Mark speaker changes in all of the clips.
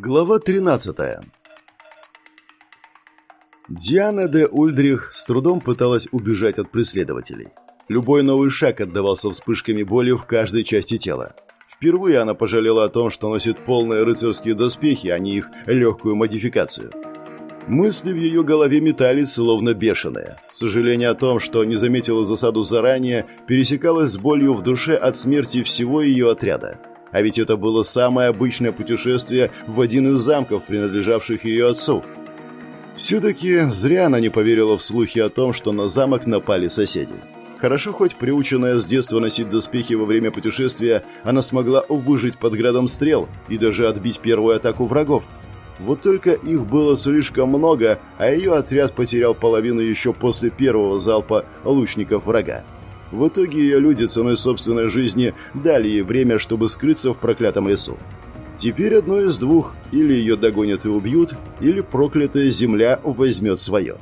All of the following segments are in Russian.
Speaker 1: Глава 13 Диана де Ульдрих с трудом пыталась убежать от преследователей. Любой новый шаг отдавался вспышками боли в каждой части тела. Впервые она пожалела о том, что носит полные рыцарские доспехи, а не их легкую модификацию. Мысли в ее голове метались, словно бешеные. Сожаление о том, что не заметила засаду заранее, пересекалось с болью в душе от смерти всего ее отряда. А ведь это было самое обычное путешествие в один из замков, принадлежавших ее отцу. Все-таки зря она не поверила в слухи о том, что на замок напали соседи. Хорошо хоть приученная с детства носить доспехи во время путешествия, она смогла выжить под градом стрел и даже отбить первую атаку врагов. Вот только их было слишком много, а ее отряд потерял половину еще после первого залпа лучников врага. В итоге ее люди ценой собственной жизни дали ей время, чтобы скрыться в проклятом лесу. Теперь одно из двух. Или ее догонят и убьют, или проклятая земля возьмет свое.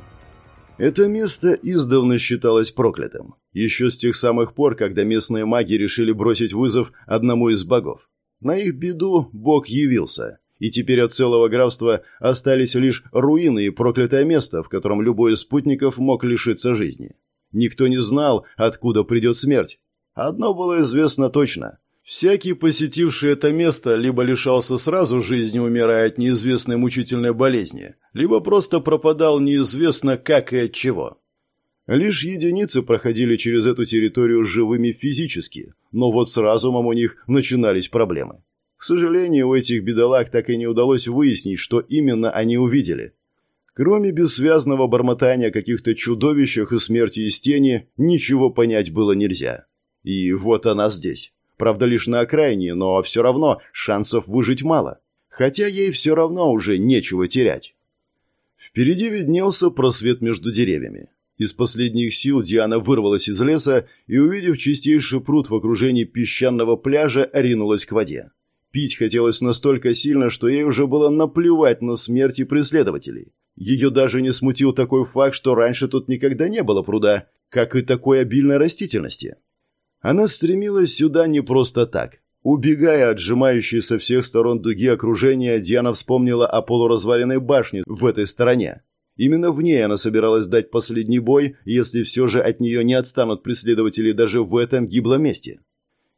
Speaker 1: Это место издавна считалось проклятым. Еще с тех самых пор, когда местные маги решили бросить вызов одному из богов. На их беду бог явился. И теперь от целого графства остались лишь руины и проклятое место, в котором любой из спутников мог лишиться жизни. Никто не знал, откуда придет смерть. Одно было известно точно. Всякий, посетивший это место, либо лишался сразу жизни, умирая от неизвестной мучительной болезни, либо просто пропадал неизвестно как и от чего. Лишь единицы проходили через эту территорию живыми физически, но вот с разумом у них начинались проблемы. К сожалению, у этих бедолаг так и не удалось выяснить, что именно они увидели. Кроме бессвязного бормотания каких-то чудовищах и смерти из тени, ничего понять было нельзя. И вот она здесь. Правда, лишь на окраине, но все равно шансов выжить мало. Хотя ей все равно уже нечего терять. Впереди виднелся просвет между деревьями. Из последних сил Диана вырвалась из леса и, увидев чистейший пруд в окружении песчаного пляжа, ринулась к воде. Пить хотелось настолько сильно, что ей уже было наплевать на смерти преследователей. Ее даже не смутил такой факт, что раньше тут никогда не было пруда, как и такой обильной растительности. Она стремилась сюда не просто так. Убегая от сжимающей со всех сторон дуги окружения, Диана вспомнила о полуразваленной башне в этой стороне. Именно в ней она собиралась дать последний бой, если все же от нее не отстанут преследователи даже в этом гиблом месте.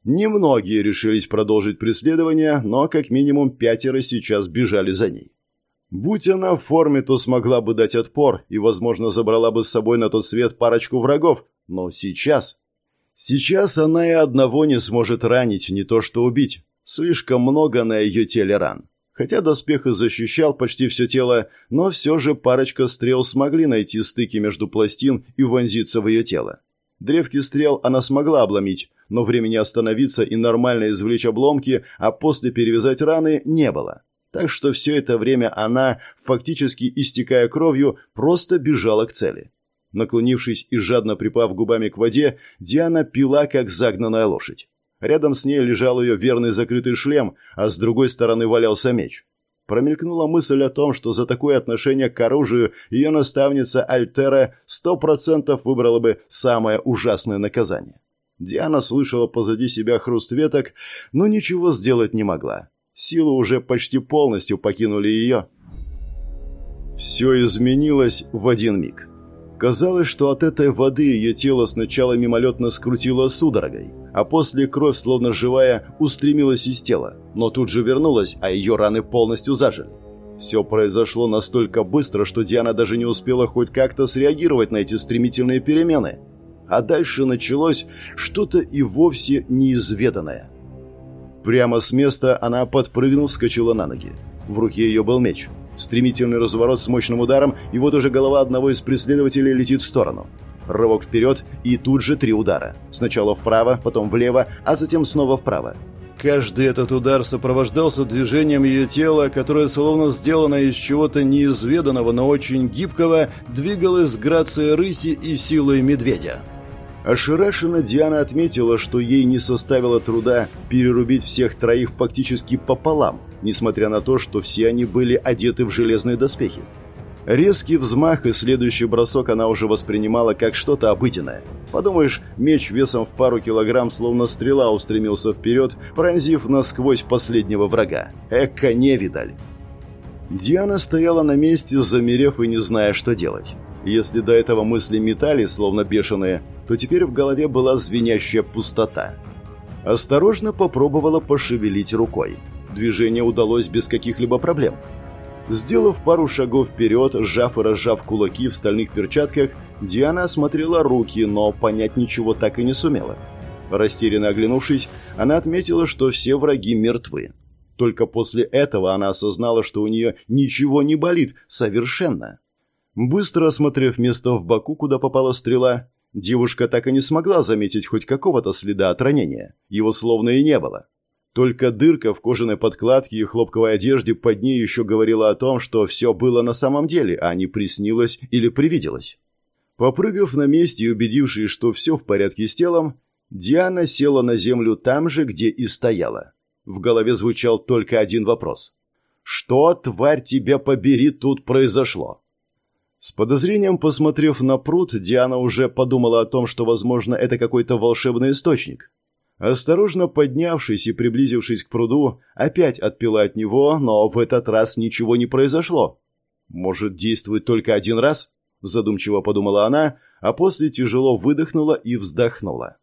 Speaker 1: Немногие решились продолжить преследование, но как минимум пятеро сейчас бежали за ней. Будь она в форме, то смогла бы дать отпор и, возможно, забрала бы с собой на тот свет парочку врагов, но сейчас... Сейчас она и одного не сможет ранить, не то что убить. Слишком много на ее теле ран. Хотя доспех и защищал почти все тело, но все же парочка стрел смогли найти стыки между пластин и вонзиться в ее тело. Древки стрел она смогла обломить, но времени остановиться и нормально извлечь обломки, а после перевязать раны не было. Так что все это время она, фактически истекая кровью, просто бежала к цели. Наклонившись и жадно припав губами к воде, Диана пила, как загнанная лошадь. Рядом с ней лежал ее верный закрытый шлем, а с другой стороны валялся меч. Промелькнула мысль о том, что за такое отношение к оружию ее наставница Альтера сто процентов выбрала бы самое ужасное наказание. Диана слышала позади себя хруст веток, но ничего сделать не могла. Силы уже почти полностью покинули ее. Все изменилось в один миг. Казалось, что от этой воды ее тело сначала мимолетно скрутило судорогой, а после кровь, словно живая, устремилась из тела, но тут же вернулась, а ее раны полностью зажили. Все произошло настолько быстро, что Диана даже не успела хоть как-то среагировать на эти стремительные перемены. А дальше началось что-то и вовсе неизведанное – Прямо с места она, подпрыгнув, вскочила на ноги. В руке ее был меч. Стремительный разворот с мощным ударом, и вот уже голова одного из преследователей летит в сторону. Рывок вперед, и тут же три удара. Сначала вправо, потом влево, а затем снова вправо. Каждый этот удар сопровождался движением ее тела, которое, словно сделано из чего-то неизведанного, но очень гибкого, двигалось с грацией рыси и силой медведя. Ошарашенно Диана отметила, что ей не составило труда перерубить всех троих фактически пополам, несмотря на то, что все они были одеты в железные доспехи. Резкий взмах и следующий бросок она уже воспринимала как что-то обыденное. Подумаешь, меч весом в пару килограмм, словно стрела, устремился вперед, пронзив насквозь последнего врага. Эка невидаль! Диана стояла на месте, замерев и не зная, что делать. Если до этого мысли метали, словно бешеные, то теперь в голове была звенящая пустота. Осторожно попробовала пошевелить рукой. Движение удалось без каких-либо проблем. Сделав пару шагов вперед, сжав и разжав кулаки в стальных перчатках, Диана осмотрела руки, но понять ничего так и не сумела. Растерянно оглянувшись, она отметила, что все враги мертвы. Только после этого она осознала, что у нее ничего не болит, совершенно. Быстро осмотрев место в боку, куда попала стрела, девушка так и не смогла заметить хоть какого-то следа от ранения. Его словно и не было. Только дырка в кожаной подкладке и хлопковой одежде под ней еще говорила о том, что все было на самом деле, а не приснилось или привиделось. Попрыгав на месте и убедившись, что все в порядке с телом, Диана села на землю там же, где и стояла. В голове звучал только один вопрос. «Что, тварь, тебя побери, тут произошло?» С подозрением посмотрев на пруд, Диана уже подумала о том, что, возможно, это какой-то волшебный источник. Осторожно поднявшись и приблизившись к пруду, опять отпила от него, но в этот раз ничего не произошло. «Может, действует только один раз?» – задумчиво подумала она, а после тяжело выдохнула и вздохнула.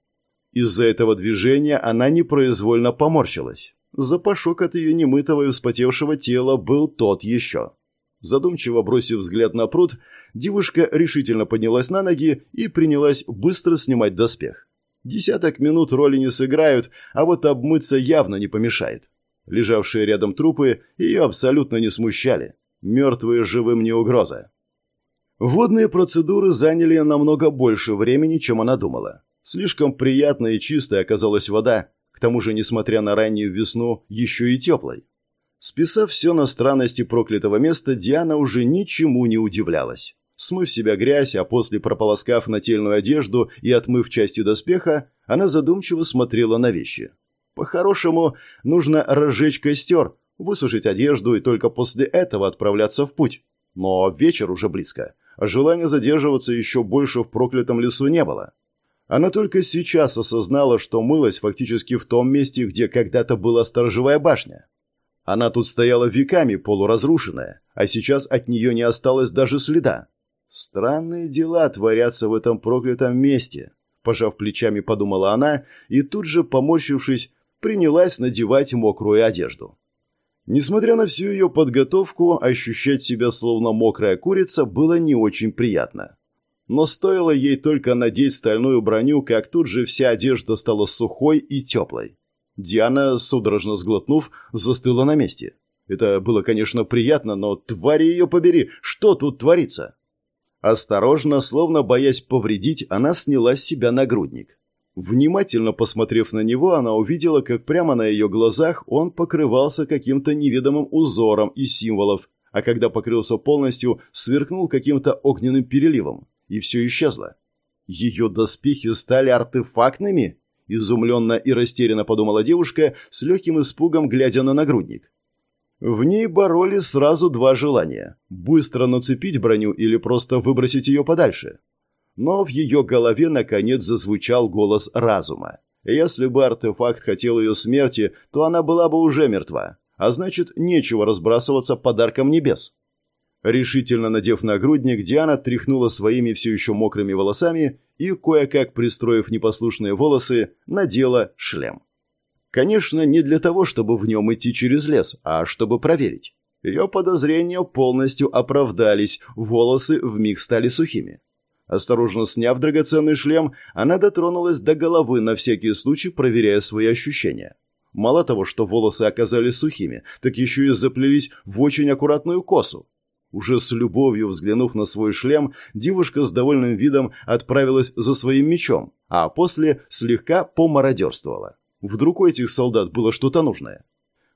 Speaker 1: Из-за этого движения она непроизвольно поморщилась. Запашок от ее немытого и вспотевшего тела был тот еще. Задумчиво бросив взгляд на пруд, девушка решительно поднялась на ноги и принялась быстро снимать доспех. Десяток минут роли не сыграют, а вот обмыться явно не помешает. Лежавшие рядом трупы ее абсолютно не смущали. Мертвые живым не угроза. Водные процедуры заняли намного больше времени, чем она думала. Слишком приятной и чистой оказалась вода, к тому же, несмотря на раннюю весну, еще и теплой. Списав все на странности проклятого места, Диана уже ничему не удивлялась. Смыв себя грязь, а после прополоскав нательную одежду и отмыв частью доспеха, она задумчиво смотрела на вещи. По-хорошему, нужно разжечь костер, высушить одежду и только после этого отправляться в путь. Но вечер уже близко, а желания задерживаться еще больше в проклятом лесу не было. Она только сейчас осознала, что мылась фактически в том месте, где когда-то была сторожевая башня. Она тут стояла веками полуразрушенная, а сейчас от нее не осталось даже следа. Странные дела творятся в этом проклятом месте, пожав плечами, подумала она и тут же, поморщившись, принялась надевать мокрую одежду. Несмотря на всю ее подготовку, ощущать себя словно мокрая курица было не очень приятно. Но стоило ей только надеть стальную броню, как тут же вся одежда стала сухой и теплой. Диана, судорожно сглотнув, застыла на месте. Это было, конечно, приятно, но твари ее побери, что тут творится? Осторожно, словно боясь повредить, она сняла с себя нагрудник. Внимательно посмотрев на него, она увидела, как прямо на ее глазах он покрывался каким-то неведомым узором из символов, а когда покрылся полностью, сверкнул каким-то огненным переливом, и все исчезло. Ее доспехи стали артефактными? Изумленно и растерянно подумала девушка, с легким испугом глядя на нагрудник. В ней боролись сразу два желания – быстро нацепить броню или просто выбросить ее подальше. Но в ее голове наконец зазвучал голос разума. Если бы артефакт хотел ее смерти, то она была бы уже мертва, а значит, нечего разбрасываться подарком небес. Решительно надев нагрудник, Диана тряхнула своими все еще мокрыми волосами и, кое-как пристроив непослушные волосы, надела шлем. Конечно, не для того, чтобы в нем идти через лес, а чтобы проверить. Ее подозрения полностью оправдались, волосы вмиг стали сухими. Осторожно сняв драгоценный шлем, она дотронулась до головы на всякий случай, проверяя свои ощущения. Мало того, что волосы оказались сухими, так еще и заплелись в очень аккуратную косу. Уже с любовью взглянув на свой шлем, девушка с довольным видом отправилась за своим мечом, а после слегка помародерствовала. Вдруг у этих солдат было что-то нужное.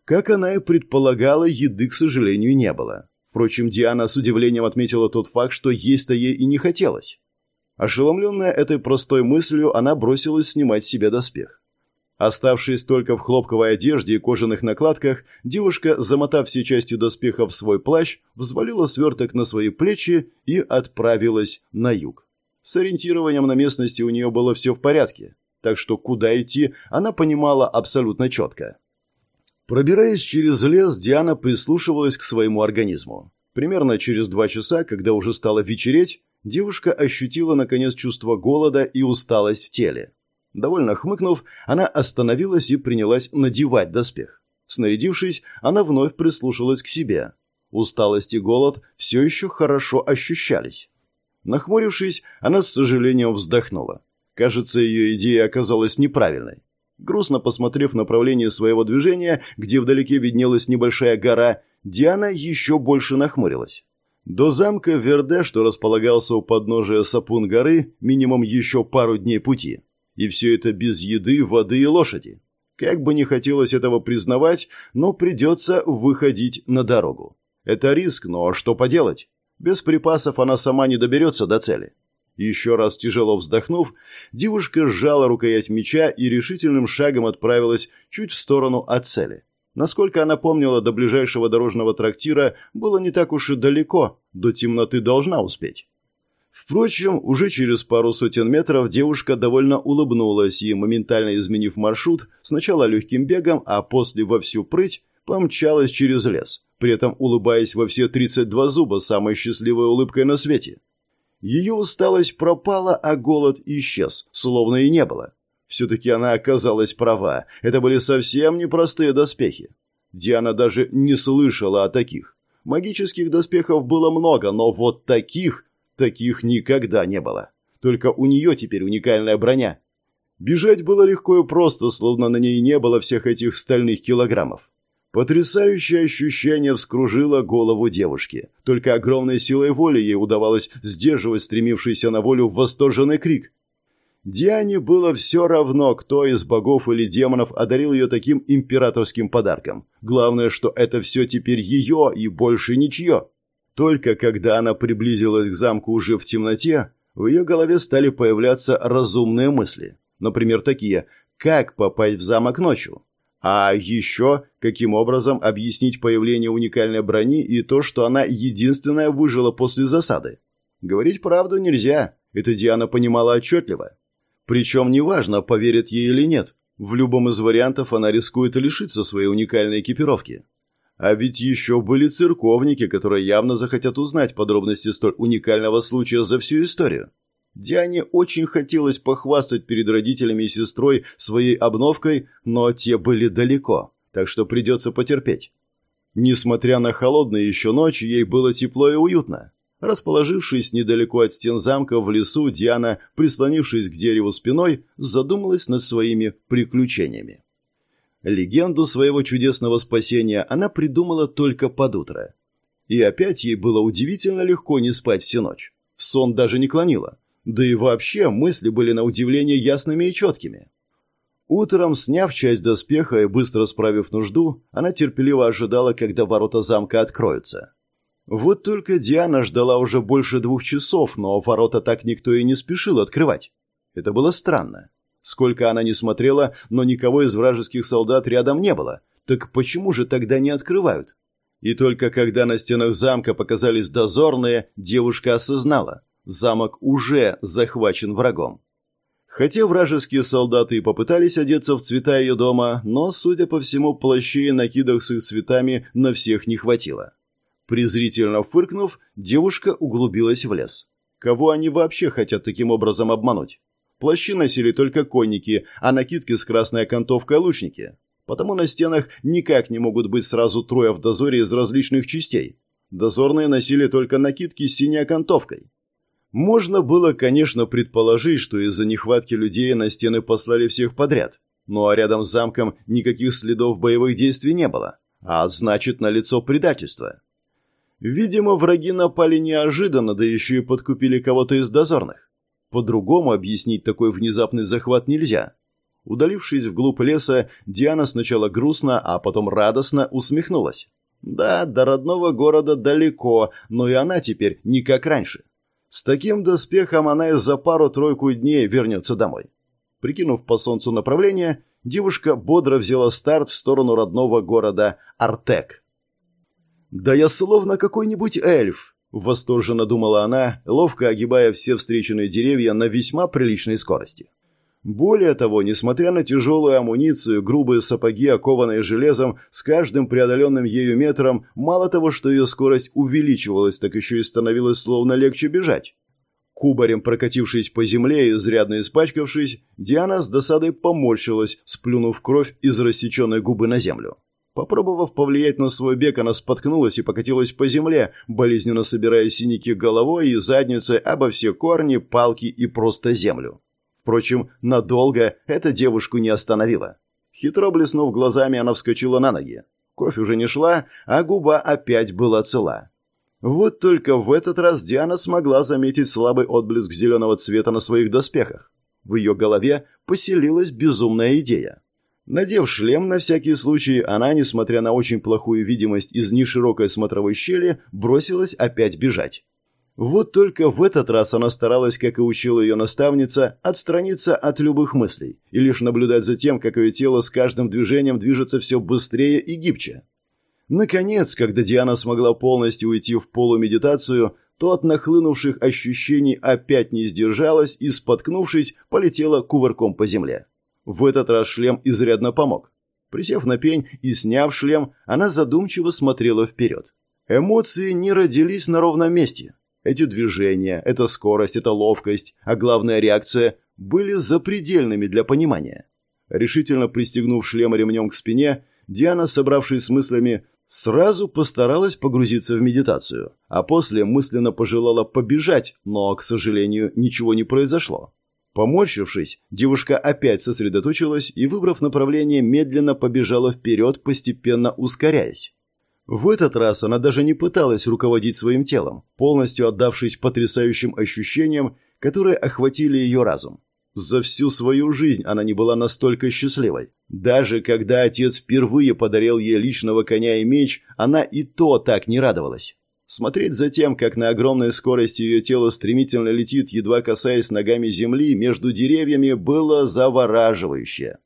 Speaker 1: Как она и предполагала, еды, к сожалению, не было. Впрочем, Диана с удивлением отметила тот факт, что есть-то ей и не хотелось. Ошеломленная этой простой мыслью, она бросилась снимать с себя доспех. Оставшись только в хлопковой одежде и кожаных накладках, девушка, замотав все части доспеха в свой плащ, взвалила сверток на свои плечи и отправилась на юг. С ориентированием на местности у нее было все в порядке, так что куда идти, она понимала абсолютно четко. Пробираясь через лес, Диана прислушивалась к своему организму. Примерно через два часа, когда уже стало вечереть, девушка ощутила, наконец, чувство голода и усталость в теле. Довольно хмыкнув, она остановилась и принялась надевать доспех. Снарядившись, она вновь прислушалась к себе. Усталость и голод все еще хорошо ощущались. Нахмурившись, она с сожалением вздохнула. Кажется, ее идея оказалась неправильной. Грустно посмотрев в направлении своего движения, где вдалеке виднелась небольшая гора, Диана еще больше нахмурилась. До замка Верде, что располагался у подножия Сапун горы, минимум еще пару дней пути. И все это без еды, воды и лошади. Как бы не хотелось этого признавать, но придется выходить на дорогу. Это риск, но что поделать? Без припасов она сама не доберется до цели. Еще раз тяжело вздохнув, девушка сжала рукоять меча и решительным шагом отправилась чуть в сторону от цели. Насколько она помнила, до ближайшего дорожного трактира было не так уж и далеко, до темноты должна успеть. Впрочем, уже через пару сотен метров девушка довольно улыбнулась и, моментально изменив маршрут, сначала легким бегом, а после во всю прыть, помчалась через лес, при этом улыбаясь во все 32 зуба самой счастливой улыбкой на свете. Ее усталость пропала, а голод исчез, словно и не было. Все-таки она оказалась права, это были совсем непростые доспехи. Диана даже не слышала о таких. Магических доспехов было много, но вот таких, таких никогда не было. Только у нее теперь уникальная броня. Бежать было легко и просто, словно на ней не было всех этих стальных килограммов. Потрясающее ощущение вскружило голову девушки. Только огромной силой воли ей удавалось сдерживать стремившийся на волю восторженный крик. Диане было все равно, кто из богов или демонов одарил ее таким императорским подарком. Главное, что это все теперь ее и больше ничье. Только когда она приблизилась к замку уже в темноте, в ее голове стали появляться разумные мысли. Например, такие «Как попасть в замок ночью?» А еще, каким образом объяснить появление уникальной брони и то, что она единственная выжила после засады? Говорить правду нельзя, это Диана понимала отчетливо. Причем неважно, поверит ей или нет, в любом из вариантов она рискует лишиться своей уникальной экипировки. А ведь еще были церковники, которые явно захотят узнать подробности столь уникального случая за всю историю. Диане очень хотелось похвастать перед родителями и сестрой своей обновкой, но те были далеко, так что придется потерпеть. Несмотря на холодную еще ночь, ей было тепло и уютно. Расположившись недалеко от стен замка в лесу, Диана, прислонившись к дереву спиной, задумалась над своими приключениями. Легенду своего чудесного спасения она придумала только под утро. И опять ей было удивительно легко не спать всю ночь. В сон даже не клонила. Да и вообще мысли были на удивление ясными и четкими. Утром, сняв часть доспеха и быстро справив нужду, она терпеливо ожидала, когда ворота замка откроются. Вот только Диана ждала уже больше двух часов, но ворота так никто и не спешил открывать. Это было странно. Сколько она не смотрела, но никого из вражеских солдат рядом не было. Так почему же тогда не открывают? И только когда на стенах замка показались дозорные, девушка осознала. Замок уже захвачен врагом. Хотя вражеские солдаты и попытались одеться в цвета ее дома, но, судя по всему, плащей и накидок с их цветами на всех не хватило. Презрительно фыркнув, девушка углубилась в лес. Кого они вообще хотят таким образом обмануть? Плащи носили только конники, а накидки с красной окантовкой лучники. Потому на стенах никак не могут быть сразу трое в дозоре из различных частей. Дозорные носили только накидки с синей окантовкой. Можно было, конечно, предположить, что из-за нехватки людей на стены послали всех подряд. Ну а рядом с замком никаких следов боевых действий не было. А значит, налицо предательство. Видимо, враги напали неожиданно, да еще и подкупили кого-то из дозорных. По-другому объяснить такой внезапный захват нельзя. Удалившись вглубь леса, Диана сначала грустно, а потом радостно усмехнулась. Да, до родного города далеко, но и она теперь не как раньше. С таким доспехом она и за пару-тройку дней вернется домой. Прикинув по солнцу направление, девушка бодро взяла старт в сторону родного города Артек. «Да я словно какой-нибудь эльф!» – восторженно думала она, ловко огибая все встреченные деревья на весьма приличной скорости. Более того, несмотря на тяжелую амуницию, грубые сапоги, окованные железом, с каждым преодоленным ею метром, мало того, что ее скорость увеличивалась, так еще и становилось словно легче бежать. Кубарем прокатившись по земле и изрядно испачкавшись, Диана с досадой поморщилась, сплюнув кровь из рассеченной губы на землю. Попробовав повлиять на свой бег, она споткнулась и покатилась по земле, болезненно собирая синяки головой и задницей обо все корни, палки и просто землю. Впрочем, надолго эта девушку не остановила. Хитро блеснув глазами, она вскочила на ноги. Кровь уже не шла, а губа опять была цела. Вот только в этот раз Диана смогла заметить слабый отблеск зеленого цвета на своих доспехах. В ее голове поселилась безумная идея. Надев шлем на всякий случай, она, несмотря на очень плохую видимость из неширокой смотровой щели, бросилась опять бежать. Вот только в этот раз она старалась, как и учила ее наставница, отстраниться от любых мыслей и лишь наблюдать за тем, как ее тело с каждым движением движется все быстрее и гибче. Наконец, когда Диана смогла полностью уйти в полумедитацию, то от нахлынувших ощущений опять не сдержалась и, споткнувшись, полетела кувырком по земле. В этот раз шлем изрядно помог. Присев на пень и сняв шлем, она задумчиво смотрела вперед. Эмоции не родились на ровном месте. Эти движения, эта скорость, эта ловкость, а главная реакция были запредельными для понимания. Решительно пристегнув шлем ремнем к спине, Диана, собравшись с мыслями, сразу постаралась погрузиться в медитацию, а после мысленно пожелала побежать, но, к сожалению, ничего не произошло. Поморщившись, девушка опять сосредоточилась и, выбрав направление, медленно побежала вперед, постепенно ускоряясь. В этот раз она даже не пыталась руководить своим телом, полностью отдавшись потрясающим ощущениям, которые охватили ее разум. За всю свою жизнь она не была настолько счастливой. Даже когда отец впервые подарил ей личного коня и меч, она и то так не радовалась. Смотреть за тем, как на огромной скорости ее тело стремительно летит, едва касаясь ногами земли, между деревьями, было завораживающе.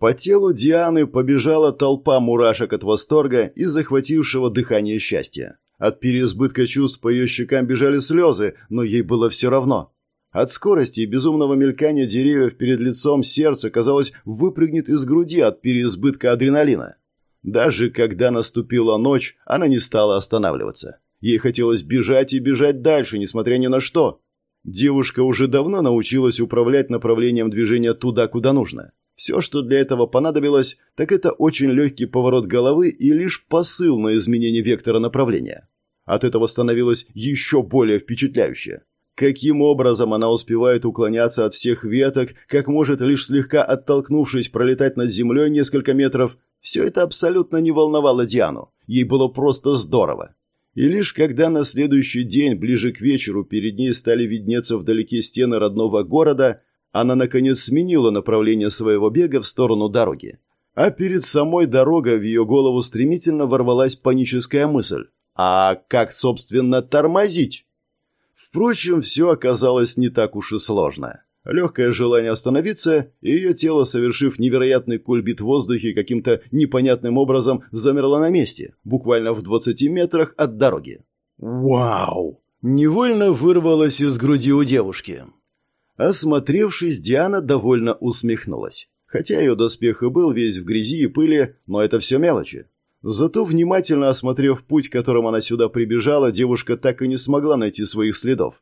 Speaker 1: По телу Дианы побежала толпа мурашек от восторга и захватившего дыхание счастья. От переизбытка чувств по ее щекам бежали слезы, но ей было все равно. От скорости и безумного мелькания деревьев перед лицом сердце, казалось, выпрыгнет из груди от переизбытка адреналина. Даже когда наступила ночь, она не стала останавливаться. Ей хотелось бежать и бежать дальше, несмотря ни на что. Девушка уже давно научилась управлять направлением движения туда, куда нужно. Все, что для этого понадобилось, так это очень легкий поворот головы и лишь посыл на изменение вектора направления. От этого становилось еще более впечатляюще. Каким образом она успевает уклоняться от всех веток, как может лишь слегка оттолкнувшись пролетать над землей несколько метров, все это абсолютно не волновало Диану. Ей было просто здорово. И лишь когда на следующий день, ближе к вечеру, перед ней стали виднеться вдалеке стены родного города, она, наконец, сменила направление своего бега в сторону дороги. А перед самой дорогой в ее голову стремительно ворвалась паническая мысль. А как, собственно, тормозить? Впрочем, все оказалось не так уж и сложно. Легкое желание остановиться, и ее тело, совершив невероятный кульбит в воздухе, каким-то непонятным образом замерло на месте, буквально в 20 метрах от дороги. «Вау!» Невольно вырвалось из груди у девушки. Осмотревшись, Диана довольно усмехнулась. Хотя ее доспех и был весь в грязи и пыли, но это все мелочи. Зато, внимательно осмотрев путь, которым она сюда прибежала, девушка так и не смогла найти своих следов.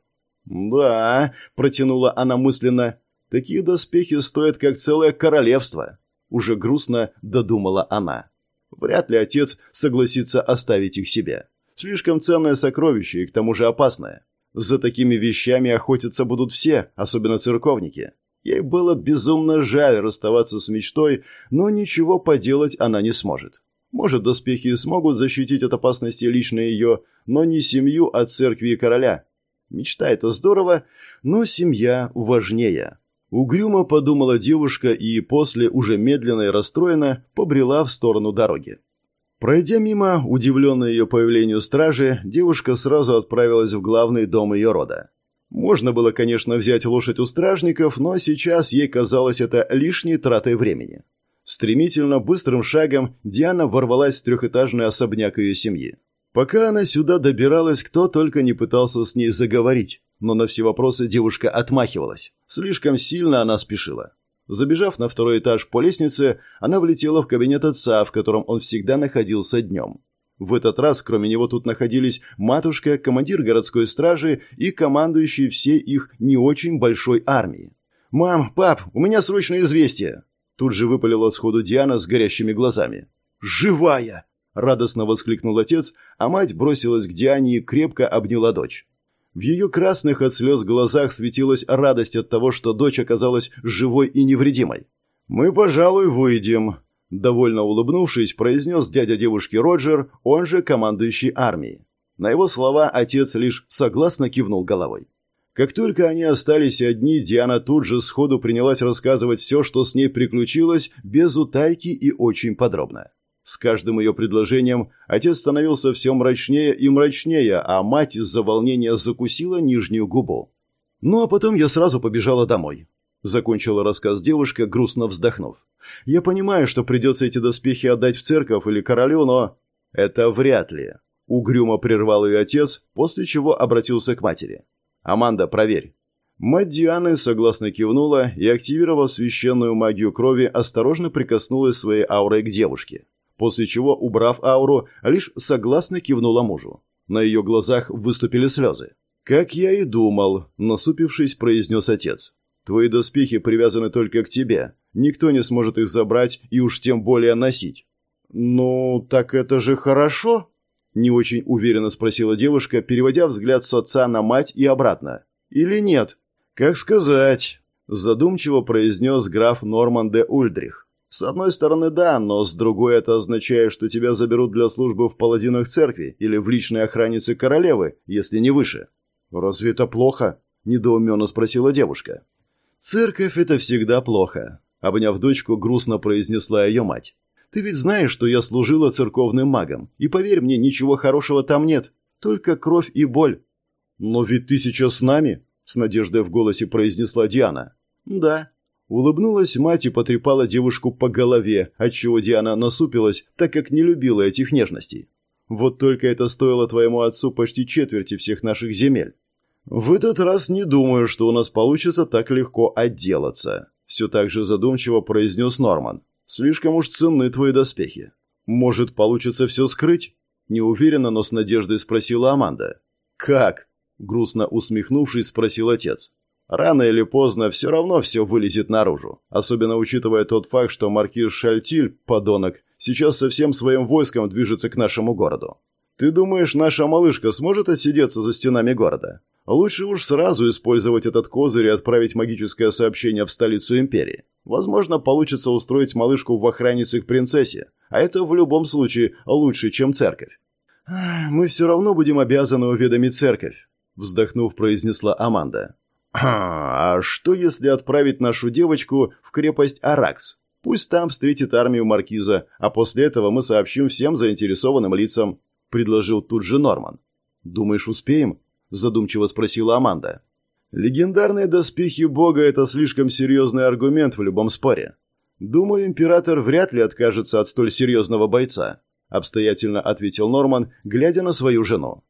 Speaker 1: «Да», — протянула она мысленно, — «такие доспехи стоят, как целое королевство». Уже грустно додумала она. Вряд ли отец согласится оставить их себе. Слишком ценное сокровище и к тому же опасное. За такими вещами охотиться будут все, особенно церковники. Ей было безумно жаль расставаться с мечтой, но ничего поделать она не сможет. Может, доспехи смогут защитить от опасности лично ее, но не семью, а церкви и короля. Мечта – это здорово, но семья важнее. Угрюмо подумала девушка и после, уже медленно и расстроена, побрела в сторону дороги. Пройдя мимо, удивленной ее появлению стражи, девушка сразу отправилась в главный дом ее рода. Можно было, конечно, взять лошадь у стражников, но сейчас ей казалось это лишней тратой времени. Стремительно, быстрым шагом Диана ворвалась в трехэтажный особняк ее семьи. Пока она сюда добиралась, кто только не пытался с ней заговорить, но на все вопросы девушка отмахивалась. Слишком сильно она спешила. Забежав на второй этаж по лестнице, она влетела в кабинет отца, в котором он всегда находился днем. В этот раз, кроме него, тут находились матушка, командир городской стражи и командующий всей их не очень большой армией. «Мам, пап, у меня срочное известие!» Тут же выпалила сходу Диана с горящими глазами. «Живая!» – радостно воскликнул отец, а мать бросилась к Диане и крепко обняла дочь. В ее красных от слез глазах светилась радость от того, что дочь оказалась живой и невредимой. «Мы, пожалуй, выйдем», – довольно улыбнувшись, произнес дядя девушки Роджер, он же командующий армией. На его слова отец лишь согласно кивнул головой. Как только они остались одни, Диана тут же сходу принялась рассказывать все, что с ней приключилось, без утайки и очень подробно. С каждым ее предложением отец становился все мрачнее и мрачнее, а мать из-за волнения закусила нижнюю губу. Ну а потом я сразу побежала домой. Закончила рассказ девушка, грустно вздохнув. Я понимаю, что придется эти доспехи отдать в церковь или королю, но... Это вряд ли. Угрюмо прервал ее отец, после чего обратился к матери. «Аманда, проверь». Мать Дианы согласно кивнула и, активировав священную магию крови, осторожно прикоснулась своей аурой к девушке после чего, убрав ауру, лишь согласно кивнула мужу. На ее глазах выступили слезы. «Как я и думал», — насупившись, произнес отец. «Твои доспехи привязаны только к тебе. Никто не сможет их забрать и уж тем более носить». «Ну, так это же хорошо?» Не очень уверенно спросила девушка, переводя взгляд с отца на мать и обратно. «Или нет?» «Как сказать?» Задумчиво произнес граф Норман де Ульдрих. С одной стороны, да, но с другой это означает, что тебя заберут для службы в паладинах церкви или в личной охраннице королевы, если не выше. Разве это плохо? недоуменно спросила девушка. Церковь это всегда плохо, обняв дочку, грустно произнесла ее мать. Ты ведь знаешь, что я служила церковным магом, и поверь мне, ничего хорошего там нет, только кровь и боль. Но ведь ты сейчас с нами, с надеждой в голосе произнесла Диана. Да, Улыбнулась мать и потрепала девушку по голове, отчего Диана насупилась, так как не любила этих нежностей. «Вот только это стоило твоему отцу почти четверти всех наших земель». «В этот раз не думаю, что у нас получится так легко отделаться», — все так же задумчиво произнес Норман. «Слишком уж ценны твои доспехи. Может, получится все скрыть?» Неуверенно, но с надеждой спросила Аманда. «Как?» — грустно усмехнувшись, спросил отец. Рано или поздно все равно все вылезет наружу. Особенно учитывая тот факт, что маркиз Шальтиль, подонок, сейчас со всем своим войском движется к нашему городу. Ты думаешь, наша малышка сможет отсидеться за стенами города? Лучше уж сразу использовать этот козырь и отправить магическое сообщение в столицу империи. Возможно, получится устроить малышку в охранницу к принцессе, а это в любом случае лучше, чем церковь. «Мы все равно будем обязаны уведомить церковь», вздохнув, произнесла Аманда. А что если отправить нашу девочку в крепость Аракс? Пусть там встретит армию маркиза, а после этого мы сообщим всем заинтересованным лицам, предложил тут же Норман. Думаешь, успеем? задумчиво спросила Аманда. Легендарные доспехи бога это слишком серьезный аргумент в любом споре. Думаю, император вряд ли откажется от столь серьезного бойца, обстоятельно ответил Норман, глядя на свою жену.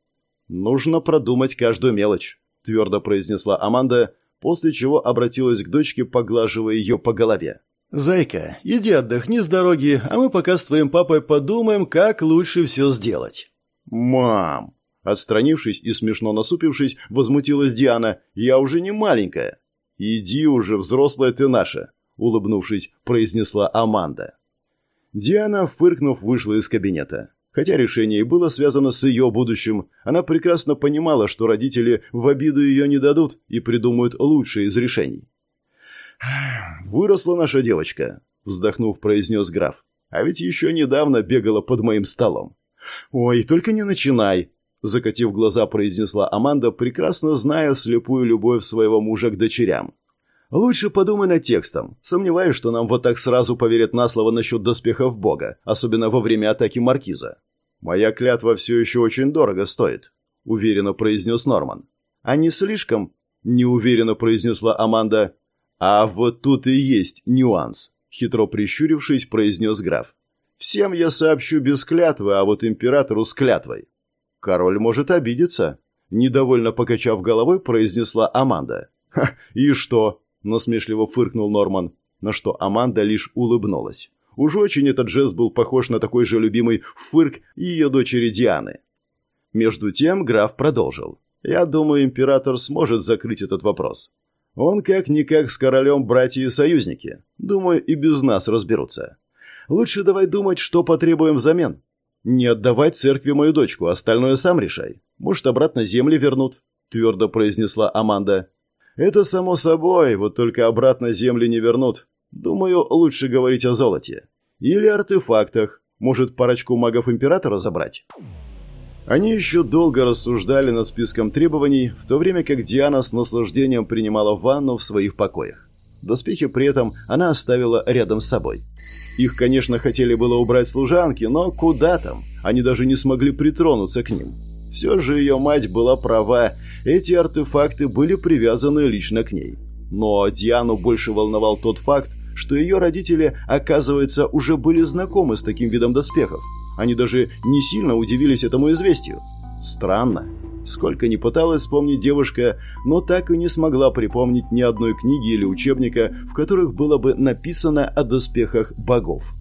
Speaker 1: Нужно продумать каждую мелочь твердо произнесла Аманда, после чего обратилась к дочке, поглаживая ее по голове. «Зайка, иди отдохни с дороги, а мы пока с твоим папой подумаем, как лучше все сделать». «Мам!» Отстранившись и смешно насупившись, возмутилась Диана. «Я уже не маленькая». «Иди уже, взрослая ты наша», — улыбнувшись, произнесла Аманда. Диана, фыркнув, вышла из кабинета. Хотя решение и было связано с ее будущим, она прекрасно понимала, что родители в обиду ее не дадут и придумают лучшее из решений. «Выросла наша девочка», — вздохнув, произнес граф. «А ведь еще недавно бегала под моим столом». «Ой, только не начинай», — закатив глаза, произнесла Аманда, прекрасно зная слепую любовь своего мужа к дочерям. «Лучше подумай над текстом. Сомневаюсь, что нам вот так сразу поверят на слово насчет доспехов Бога, особенно во время атаки Маркиза. «Моя клятва все еще очень дорого стоит», — уверенно произнес Норман. «А не слишком?» — неуверенно произнесла Аманда. «А вот тут и есть нюанс», — хитро прищурившись, произнес граф. «Всем я сообщу без клятвы, а вот императору с клятвой». «Король может обидеться», — недовольно покачав головой, произнесла Аманда. «Ха, и что?» — насмешливо фыркнул Норман. на что Аманда лишь улыбнулась. Уж очень этот жест был похож на такой же любимый фырк ее дочери Дианы. Между тем граф продолжил. «Я думаю, император сможет закрыть этот вопрос. Он как-никак с королем братья и союзники. Думаю, и без нас разберутся. Лучше давай думать, что потребуем взамен. Не отдавать церкви мою дочку, остальное сам решай. Может, обратно земли вернут», — твердо произнесла Аманда. «Это само собой, вот только обратно земли не вернут. Думаю, лучше говорить о золоте. Или артефактах. Может, парочку магов императора забрать?» Они еще долго рассуждали над списком требований, в то время как Диана с наслаждением принимала ванну в своих покоях. Доспехи при этом она оставила рядом с собой. Их, конечно, хотели было убрать служанки, но куда там? Они даже не смогли притронуться к ним. Все же ее мать была права, эти артефакты были привязаны лично к ней. Но Диану больше волновал тот факт, что ее родители, оказывается, уже были знакомы с таким видом доспехов. Они даже не сильно удивились этому известию. Странно. Сколько ни пыталась вспомнить девушка, но так и не смогла припомнить ни одной книги или учебника, в которых было бы написано о доспехах богов.